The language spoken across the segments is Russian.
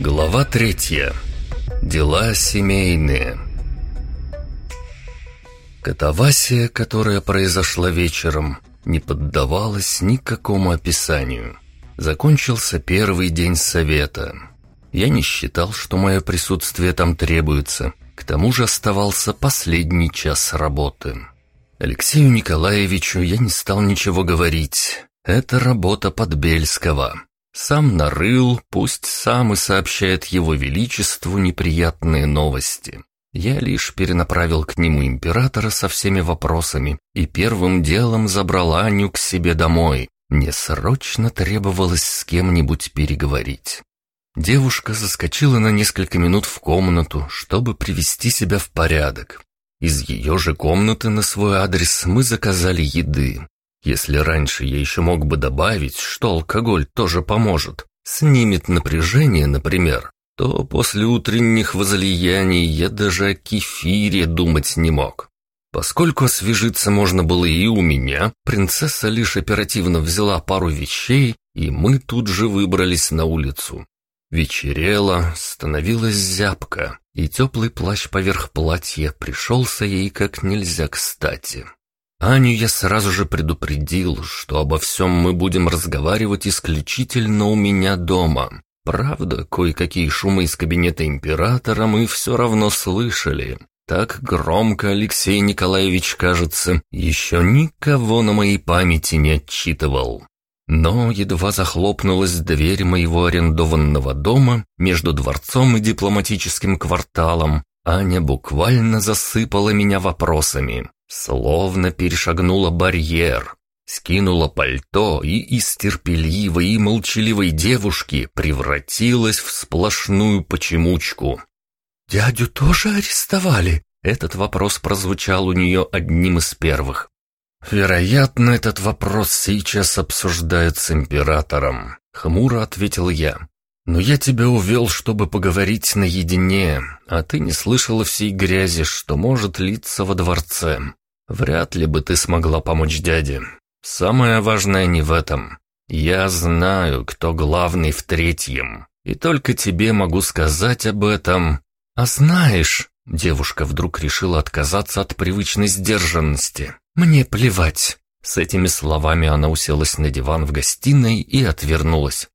Глава третья. Дела семейные. Катавасия, которая произошла вечером, не поддавалась никакому описанию. Закончился первый день совета. Я не считал, что мое присутствие там требуется. К тому же оставался последний час работы. Алексею Николаевичу я не стал ничего говорить. Это работа Подбельского. Сам нарыл, пусть сам и сообщает его величеству неприятные новости. Я лишь перенаправил к нему императора со всеми вопросами и первым делом забрал Аню к себе домой. Мне срочно требовалось с кем-нибудь переговорить. Девушка заскочила на несколько минут в комнату, чтобы привести себя в порядок. Из ее же комнаты на свой адрес мы заказали еды. Если раньше я еще мог бы добавить, что алкоголь тоже поможет, снимет напряжение, например, то после утренних возлияний я даже о кефире думать не мог. Поскольку освежиться можно было и у меня, принцесса лишь оперативно взяла пару вещей, и мы тут же выбрались на улицу. Вечерело, становилась зябко, и теплый плащ поверх платья пришелся ей как нельзя кстати. Аню я сразу же предупредил, что обо всем мы будем разговаривать исключительно у меня дома. Правда, кое-какие шумы из кабинета императора мы все равно слышали. Так громко Алексей Николаевич, кажется, еще никого на моей памяти не отчитывал. Но едва захлопнулась дверь моего арендованного дома между дворцом и дипломатическим кварталом, Аня буквально засыпала меня вопросами. Словно перешагнула барьер, скинула пальто и из терпеливой и молчаливой девушки превратилась в сплошную почемучку. «Дядю тоже арестовали?» Этот вопрос прозвучал у нее одним из первых. «Вероятно, этот вопрос сейчас обсуждают с императором», — хмуро ответил я. «Но я тебя увел, чтобы поговорить наедине, а ты не слышала всей грязи, что может литься во дворце. Вряд ли бы ты смогла помочь дяде. Самое важное не в этом. Я знаю, кто главный в третьем, и только тебе могу сказать об этом. А знаешь, девушка вдруг решила отказаться от привычной сдержанности. Мне плевать. С этими словами она уселась на диван в гостиной и отвернулась.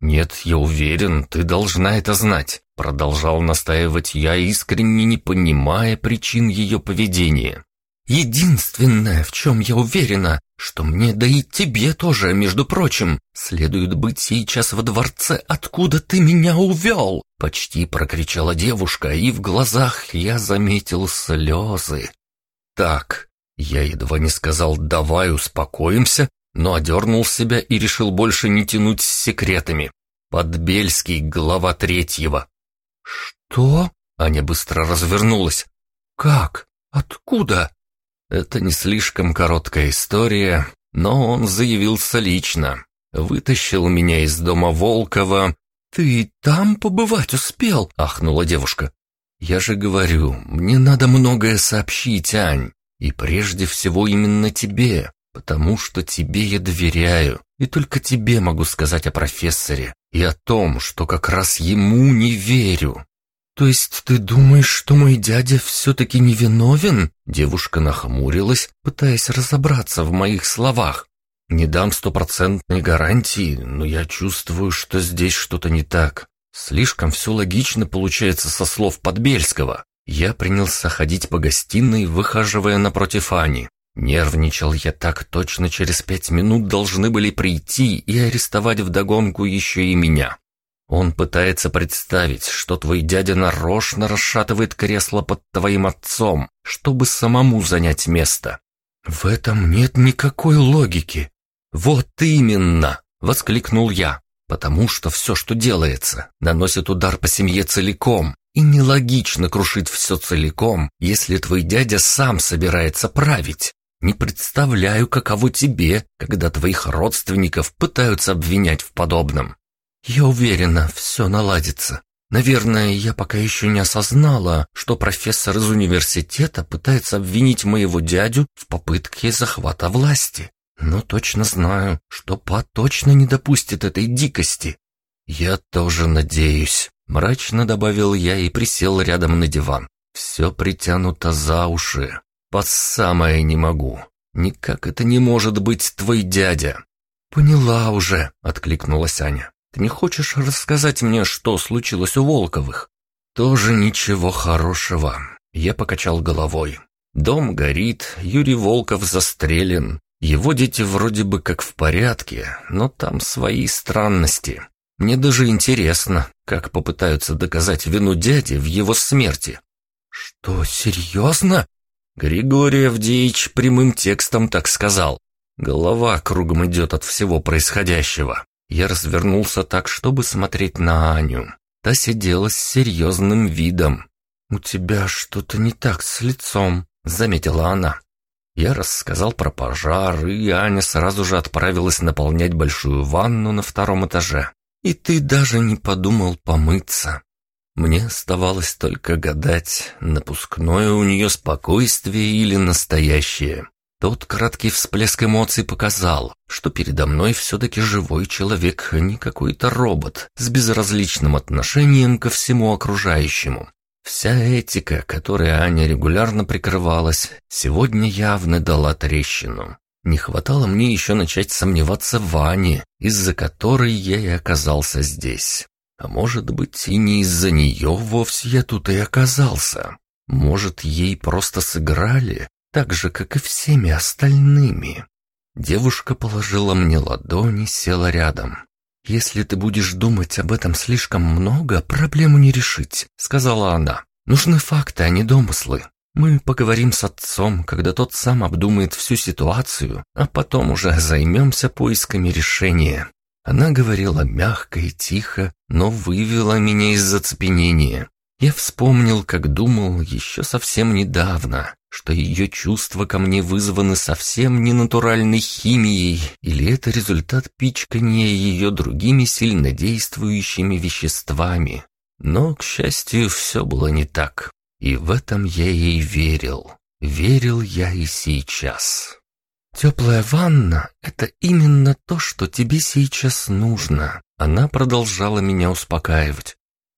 «Нет, я уверен, ты должна это знать», — продолжал настаивать я, искренне не понимая причин ее поведения. Единственное, в чем я уверена, что мне, да и тебе тоже, между прочим, следует быть сейчас во дворце, откуда ты меня увел!» Почти прокричала девушка, и в глазах я заметил слезы. «Так, я едва не сказал «давай успокоимся», но одернул себя и решил больше не тянуть с секретами. Подбельский, глава третьего. «Что?» Аня быстро развернулась. «Как? Откуда?» Это не слишком короткая история, но он заявился лично. Вытащил меня из дома Волкова. «Ты там побывать успел?» — ахнула девушка. «Я же говорю, мне надо многое сообщить, Ань. И прежде всего именно тебе, потому что тебе я доверяю. И только тебе могу сказать о профессоре и о том, что как раз ему не верю. «То есть ты думаешь, что мой дядя все-таки невиновен?» Девушка нахмурилась, пытаясь разобраться в моих словах. «Не дам стопроцентной гарантии, но я чувствую, что здесь что-то не так. Слишком все логично получается со слов Подбельского. Я принялся ходить по гостиной, выхаживая напротив Ани. Нервничал я так, точно через пять минут должны были прийти и арестовать вдогонку еще и меня. Он пытается представить, что твой дядя нарочно расшатывает кресло под твоим отцом, чтобы самому занять место. В этом нет никакой логики. Вот именно, воскликнул я, потому что все, что делается, наносит удар по семье целиком, и нелогично крушить все целиком, если твой дядя сам собирается править. Не представляю, каково тебе, когда твоих родственников пытаются обвинять в подобном. «Я уверена, все наладится. Наверное, я пока еще не осознала, что профессор из университета пытается обвинить моего дядю в попытке захвата власти. Но точно знаю, что Па точно не допустит этой дикости. Я тоже надеюсь». Мрачно добавил я и присел рядом на диван. Все притянуто за уши. Под самое не могу. Никак это не может быть твой дядя. Поняла уже, откликнулась Аня. Ты не хочешь рассказать мне, что случилось у Волковых? Тоже ничего хорошего. Я покачал головой. Дом горит, Юрий Волков застрелен. Его дети вроде бы как в порядке, но там свои странности. Мне даже интересно, как попытаются доказать вину дяди в его смерти. Что, серьезно? Григорий Авдеевич прямым текстом так сказал. Голова кругом идет от всего происходящего. Я развернулся так, чтобы смотреть на Аню. Та сидела с серьезным видом. «У тебя что-то не так с лицом», — заметила она. Я рассказал про пожар, и Аня сразу же отправилась наполнять большую ванну на втором этаже. И ты даже не подумал помыться. Мне оставалось только гадать, напускное у нее спокойствие или настоящее. Тот краткий всплеск эмоций показал, что передо мной все-таки живой человек, а не какой-то робот с безразличным отношением ко всему окружающему. Вся этика, которой Аня регулярно прикрывалась, сегодня явно дала трещину. Не хватало мне еще начать сомневаться в Ане, из-за которой я и оказался здесь. А может быть, и не из-за нее вовсе я тут и оказался. Может, ей просто сыграли, так же, как и всеми остальными. Девушка положила мне ладони, села рядом. «Если ты будешь думать об этом слишком много, проблему не решить», — сказала она. «Нужны факты, а не домыслы. Мы поговорим с отцом, когда тот сам обдумает всю ситуацию, а потом уже займемся поисками решения. Она говорила мягко и тихо, но вывела меня из зацепенения. Я вспомнил, как думал еще совсем недавно, что ее чувства ко мне вызваны совсем не натуральной химией, или это результат пичкания ее другими сильнодействующими веществами. Но, к счастью, все было не так. И в этом я ей верил. Верил я и сейчас. «Теплая ванна — это именно то, что тебе сейчас нужно». Она продолжала меня успокаивать.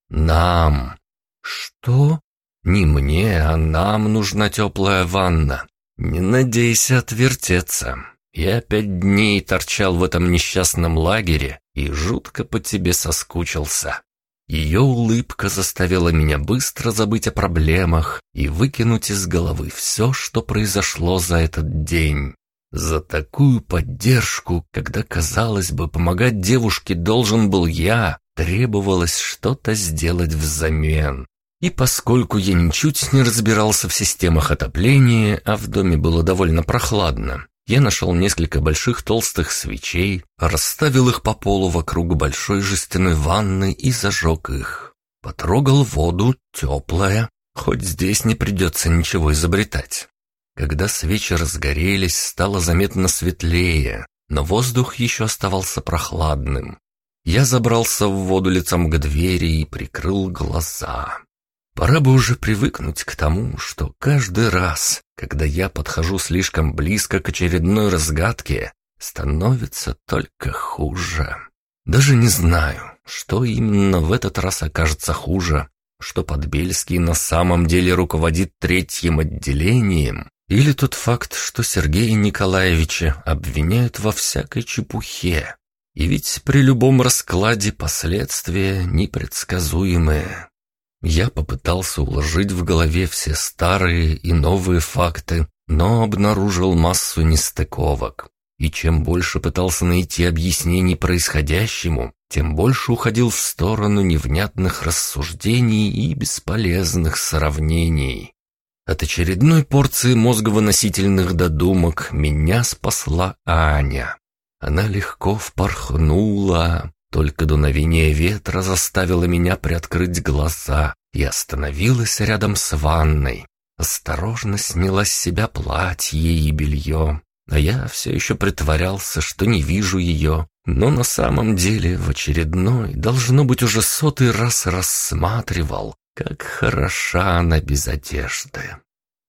«Нам». «Что?» «Не мне, а нам нужна теплая ванна. Не надейся отвертеться. Я пять дней торчал в этом несчастном лагере и жутко по тебе соскучился. Ее улыбка заставила меня быстро забыть о проблемах и выкинуть из головы все, что произошло за этот день. За такую поддержку, когда, казалось бы, помогать девушке должен был я, требовалось что-то сделать взамен. И поскольку я ничуть не разбирался в системах отопления, а в доме было довольно прохладно, я нашел несколько больших толстых свечей, расставил их по полу вокруг большой жестяной ванны и зажег их. Потрогал воду, теплая, хоть здесь не придется ничего изобретать. Когда свечи разгорелись, стало заметно светлее, но воздух еще оставался прохладным. Я забрался в воду лицом к двери и прикрыл глаза. Пора бы уже привыкнуть к тому, что каждый раз, когда я подхожу слишком близко к очередной разгадке, становится только хуже. Даже не знаю, что именно в этот раз окажется хуже, что Подбельский на самом деле руководит третьим отделением, или тот факт, что Сергея Николаевича обвиняют во всякой чепухе. И ведь при любом раскладе последствия непредсказуемые. Я попытался уложить в голове все старые и новые факты, но обнаружил массу нестыковок. И чем больше пытался найти объяснений происходящему, тем больше уходил в сторону невнятных рассуждений и бесполезных сравнений. От очередной порции мозговыносительных додумок меня спасла Аня. Она легко впорхнула, только дуновение ветра заставило меня приоткрыть глаза и остановилась рядом с ванной. Осторожно сняла с себя платье и белье, а я все еще притворялся, что не вижу ее, но на самом деле в очередной, должно быть, уже сотый раз рассматривал, как хороша она без одежды.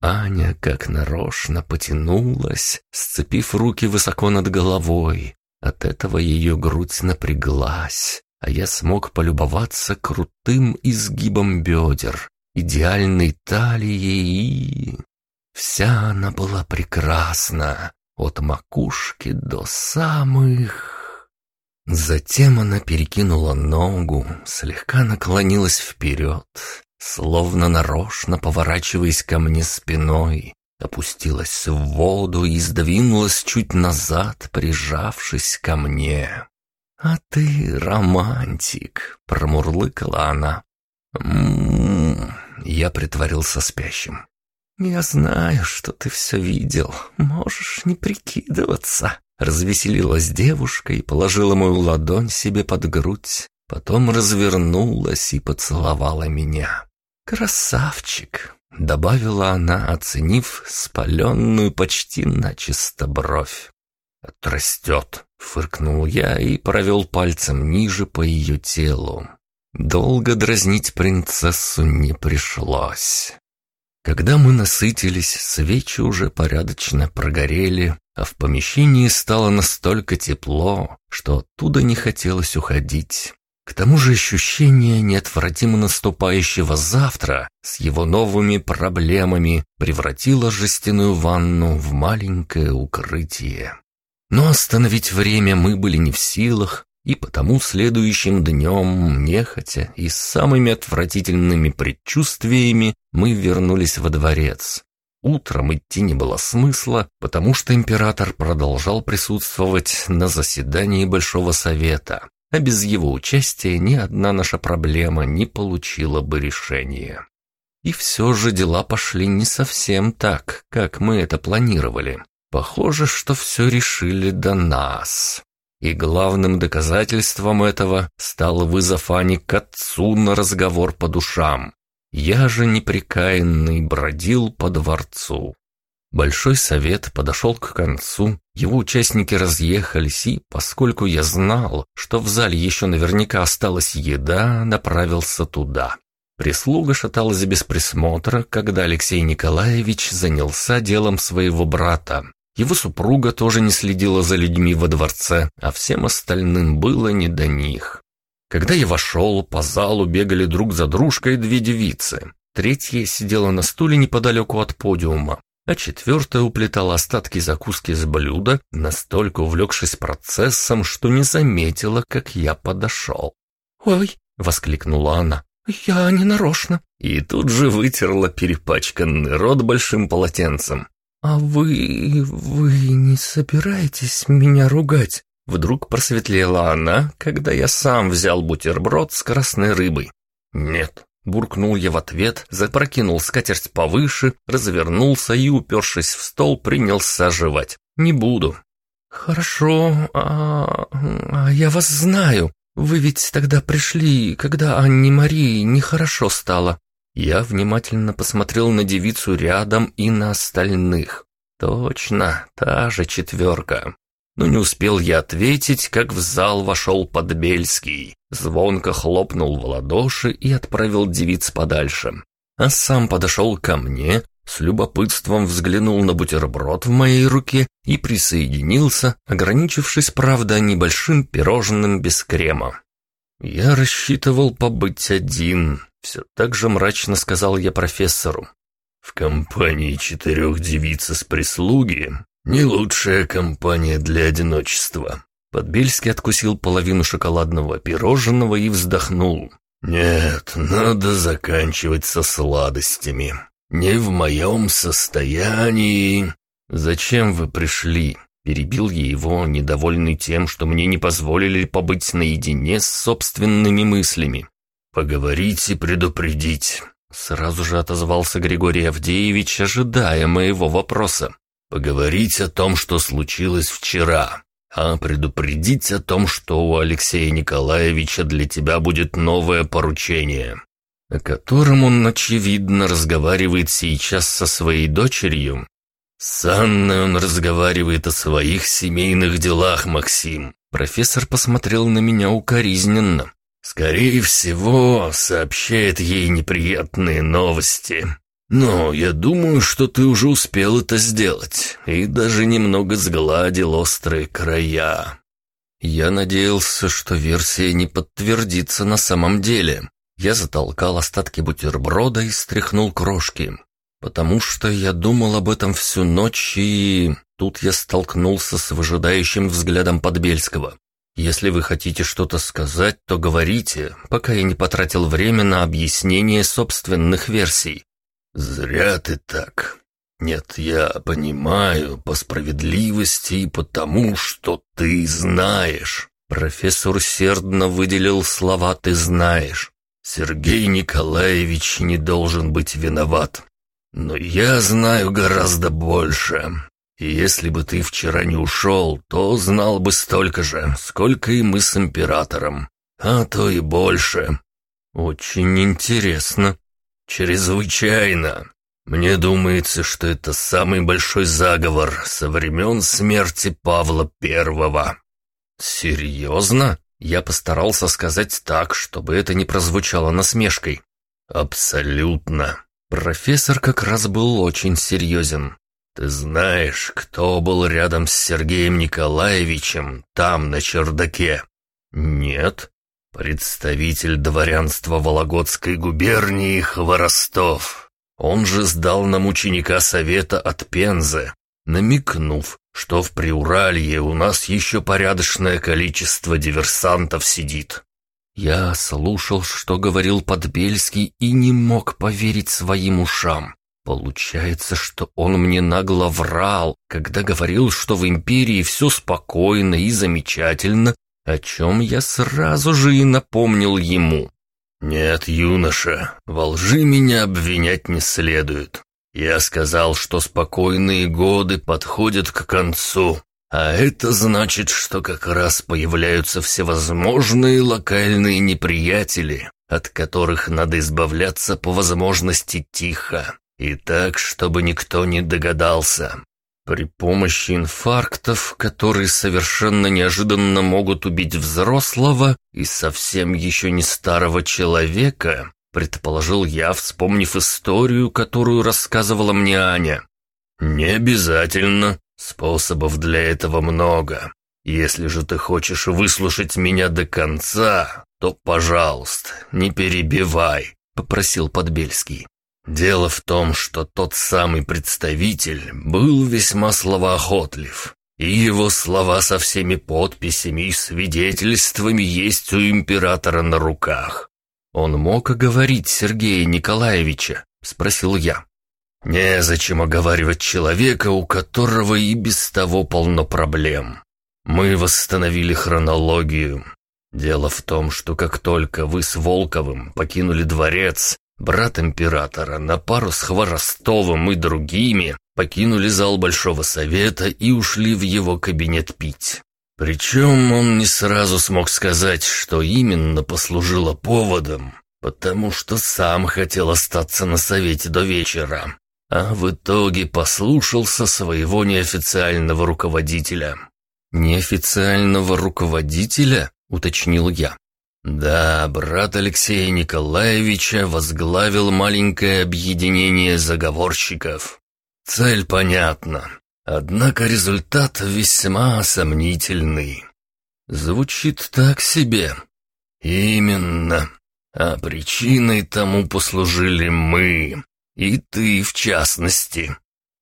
Аня как нарочно потянулась, сцепив руки высоко над головой, от этого ее грудь напряглась, а я смог полюбоваться крутым изгибом бедер, идеальной талией. Вся она была прекрасна, от макушки до самых... Затем она перекинула ногу, слегка наклонилась вперед, словно нарочно поворачиваясь ко мне спиной, опустилась в воду и сдвинулась чуть назад, прижавшись ко мне. «А ты романтик», — промурлыкала она. «М-м-м», я притворился спящим. «Я знаю, что ты все видел. Можешь не прикидываться». Развеселилась девушка и положила мою ладонь себе под грудь. Потом развернулась и поцеловала меня. «Красавчик!» — добавила она, оценив спаленную почти начисто бровь. «Отрастет!» — фыркнул я и провел пальцем ниже по ее телу. Долго дразнить принцессу не пришлось. Когда мы насытились, свечи уже порядочно прогорели, а в помещении стало настолько тепло, что оттуда не хотелось уходить. К тому же ощущение неотвратимо наступающего завтра с его новыми проблемами превратило жестяную ванну в маленькое укрытие. Но остановить время мы были не в силах, и потому следующим днем, нехотя и с самыми отвратительными предчувствиями, мы вернулись во дворец. Утром идти не было смысла, потому что император продолжал присутствовать на заседании Большого Совета, а без его участия ни одна наша проблема не получила бы решения. И все же дела пошли не совсем так, как мы это планировали. Похоже, что все решили до нас. И главным доказательством этого стал вызов Ани к отцу на разговор по душам. Я же непрекаянный бродил по дворцу. Большой совет подошел к концу, его участники разъехались, и, поскольку я знал, что в зале еще наверняка осталась еда, направился туда. Прислуга шаталась без присмотра, когда Алексей Николаевич занялся делом своего брата, его супруга тоже не следила за людьми во дворце, а всем остальным было не до них. Когда я вошел, по залу бегали друг за дружкой две девицы. Третья сидела на стуле неподалеку от подиума, а четвертая уплетала остатки закуски с блюда, настолько увлекшись процессом, что не заметила, как я подошел. «Ой!» — воскликнула она. «Я не нарочно!» И тут же вытерла перепачканный рот большим полотенцем. «А вы... вы не собираетесь меня ругать?» Вдруг просветлела она, когда я сам взял бутерброд с красной рыбой. «Нет», — буркнул я в ответ, запрокинул скатерть повыше, развернулся и, упершись в стол, принялся жевать. «Не буду». «Хорошо, а... а я вас знаю. Вы ведь тогда пришли, когда Анне Марии нехорошо стало. Я внимательно посмотрел на девицу рядом и на остальных. Точно, та же четверка. Но не успел я ответить, как в зал вошел Подбельский, звонко хлопнул в ладоши и отправил девиц подальше. А сам подошел ко мне, с любопытством взглянул на бутерброд в моей руке и присоединился, ограничившись, правда, небольшим пирожным без крема. Я рассчитывал побыть один, все так же мрачно сказал я профессору. В компании четырех девиц из прислуги не лучшая компания для одиночества. Подбельский откусил половину шоколадного пирожного и вздохнул. «Нет, надо заканчивать со сладостями. Не в моем состоянии...» «Зачем вы пришли?» Перебил я его, недовольный тем, что мне не позволили побыть наедине с собственными мыслями. «Поговорить и предупредить», — сразу же отозвался Григорий Авдеевич, ожидая моего вопроса. «Поговорить о том, что случилось вчера, а предупредить о том, что у Алексея Николаевича для тебя будет новое поручение, о котором он, очевидно, разговаривает сейчас со своей дочерью. С Анной он разговаривает о своих семейных делах, Максим». Профессор посмотрел на меня укоризненно. Скорее всего, сообщает ей неприятные новости. Но я думаю, что ты уже успел это сделать и даже немного сгладил острые края. Я надеялся, что версия не подтвердится на самом деле. Я затолкал остатки бутерброда и стряхнул крошки. Потому что я думал об этом всю ночь и... Тут я столкнулся с выжидающим взглядом Подбельского. «Если вы хотите что-то сказать, то говорите, пока я не потратил время на объяснение собственных версий». «Зря ты так. Нет, я понимаю, по справедливости и потому, что ты знаешь». Профессор сердно выделил слова «ты знаешь». Сергей Николаевич не должен быть виноват. Но я знаю гораздо больше. И если бы ты вчера не ушел, то знал бы столько же, сколько и мы с императором. А то и больше. Очень интересно. Чрезвычайно. Мне думается, что это самый большой заговор со времен смерти Павла Первого. Серьезно? Я постарался сказать так, чтобы это не прозвучало насмешкой. Абсолютно. Профессор как раз был очень серьезен. Ты знаешь, кто был рядом с Сергеем Николаевичем там, на чердаке? Нет. Представитель дворянства Вологодской губернии Хворостов. Он же сдал нам ученика совета от Пензы, намекнув, что в Приуралье у нас еще порядочное количество диверсантов сидит. Я слушал, что говорил Подбельский, и не мог поверить своим ушам. Получается, что он мне нагло врал, когда говорил, что в империи все спокойно и замечательно, о чем я сразу же и напомнил ему. «Нет, юноша, во лжи меня обвинять не следует. Я сказал, что спокойные годы подходят к концу, а это значит, что как раз появляются всевозможные локальные неприятели, от которых надо избавляться по возможности тихо, и так, чтобы никто не догадался. При помощи инфарктов, которые совершенно неожиданно могут убить взрослого и совсем еще не старого человека, предположил я, вспомнив историю, которую рассказывала мне Аня. «Не обязательно. Способов для этого много. Если же ты хочешь выслушать меня до конца, то, пожалуйста, не перебивай», — попросил Подбельский. Дело в том, что тот самый представитель был весьма словоохотлив, и его слова со всеми подписями и свидетельствами есть у императора на руках. «Он мог оговорить Сергея Николаевича?» — спросил я. «Незачем оговаривать человека, у которого и без того полно проблем. Мы восстановили хронологию. Дело в том, что как только вы с Волковым покинули дворец, Брат императора на пару с Хворостовым и другими покинули зал Большого Совета и ушли в его кабинет пить. Причем он не сразу смог сказать, что именно послужило поводом, потому что сам хотел остаться на совете до вечера, а в итоге послушался своего неофициального руководителя. «Неофициального руководителя?» — уточнил я. Да, брат Алексея Николаевича возглавил маленькое объединение заговорщиков. Цель понятна, однако результат весьма сомнительный. Звучит так себе. Именно. А причиной тому послужили мы, и ты в частности.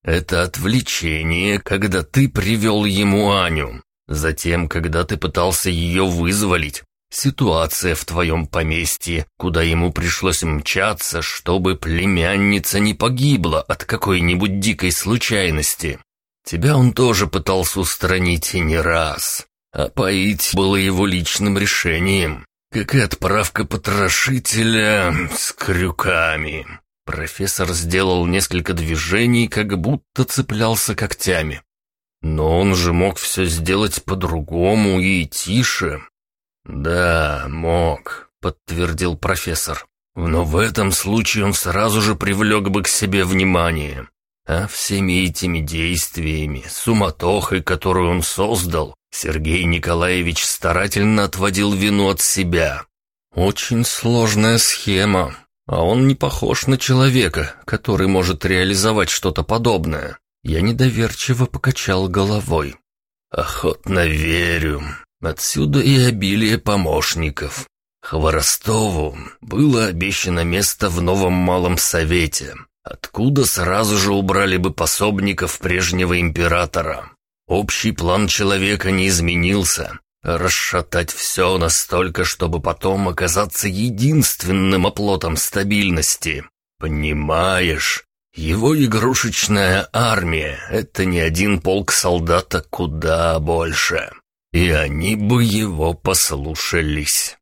Это отвлечение, когда ты привел ему Аню, затем, когда ты пытался ее вызволить, Ситуация в твоем поместье, куда ему пришлось мчаться, чтобы племянница не погибла от какой-нибудь дикой случайности. Тебя он тоже пытался устранить и не раз. А поить было его личным решением, как и отправка потрошителя с крюками. Профессор сделал несколько движений, как будто цеплялся когтями. Но он же мог все сделать по-другому и тише. «Да, мог», — подтвердил профессор. «Но в этом случае он сразу же привлек бы к себе внимание. А всеми этими действиями, суматохой, которую он создал, Сергей Николаевич старательно отводил вину от себя. Очень сложная схема, а он не похож на человека, который может реализовать что-то подобное. Я недоверчиво покачал головой. «Охотно верю. Отсюда и обилие помощников. Хворостову было обещано место в новом малом совете, откуда сразу же убрали бы пособников прежнего императора. Общий план человека не изменился. Расшатать все настолько, чтобы потом оказаться единственным оплотом стабильности. Понимаешь, его игрушечная армия — это не один полк солдат, а куда больше. И они бы его послушались.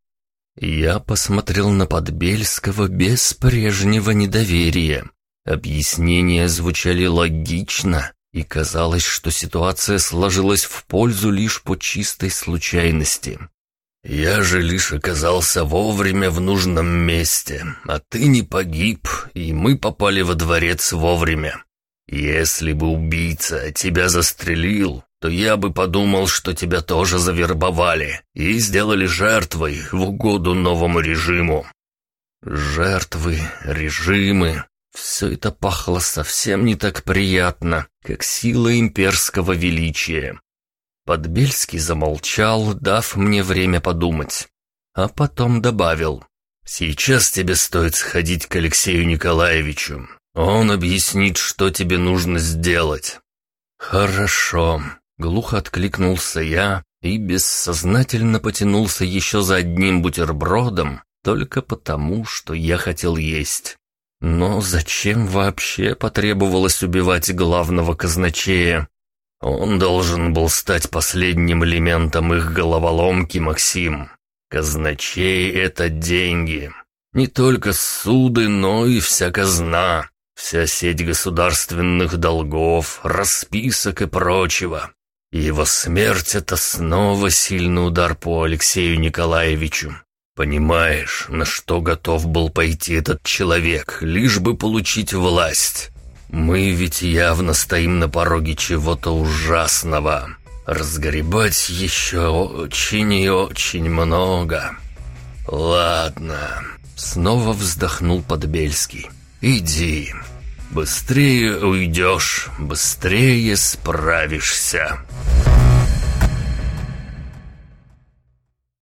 Я посмотрел на Подбельского без прежнего недоверия. Объяснения звучали логично, и казалось, что ситуация сложилась в пользу лишь по чистой случайности. «Я же лишь оказался вовремя в нужном месте, а ты не погиб, и мы попали во дворец вовремя. Если бы убийца тебя застрелил, то я бы подумал, что тебя тоже завербовали и сделали жертвой в угоду новому режиму». Жертвы, режимы, все это пахло совсем не так приятно, как сила имперского величия. Подбельский замолчал, дав мне время подумать. А потом добавил. «Сейчас тебе стоит сходить к Алексею Николаевичу. Он объяснит, что тебе нужно сделать». «Хорошо», — глухо откликнулся я и бессознательно потянулся еще за одним бутербродом, только потому, что я хотел есть. Но зачем вообще потребовалось убивать главного казначея? Он должен был стать последним элементом их головоломки, Максим. Казначей — это деньги. Не только суды, но и вся казна, вся сеть государственных долгов, расписок и прочего. Его смерть — это снова сильный удар по Алексею Николаевичу. Понимаешь, на что готов был пойти этот человек, лишь бы получить власть? Мы ведь явно стоим на пороге чего-то ужасного. Разгребать еще очень и очень много. Ладно. Снова вздохнул Подбельский. Иди. Быстрее уйдешь, быстрее справишься.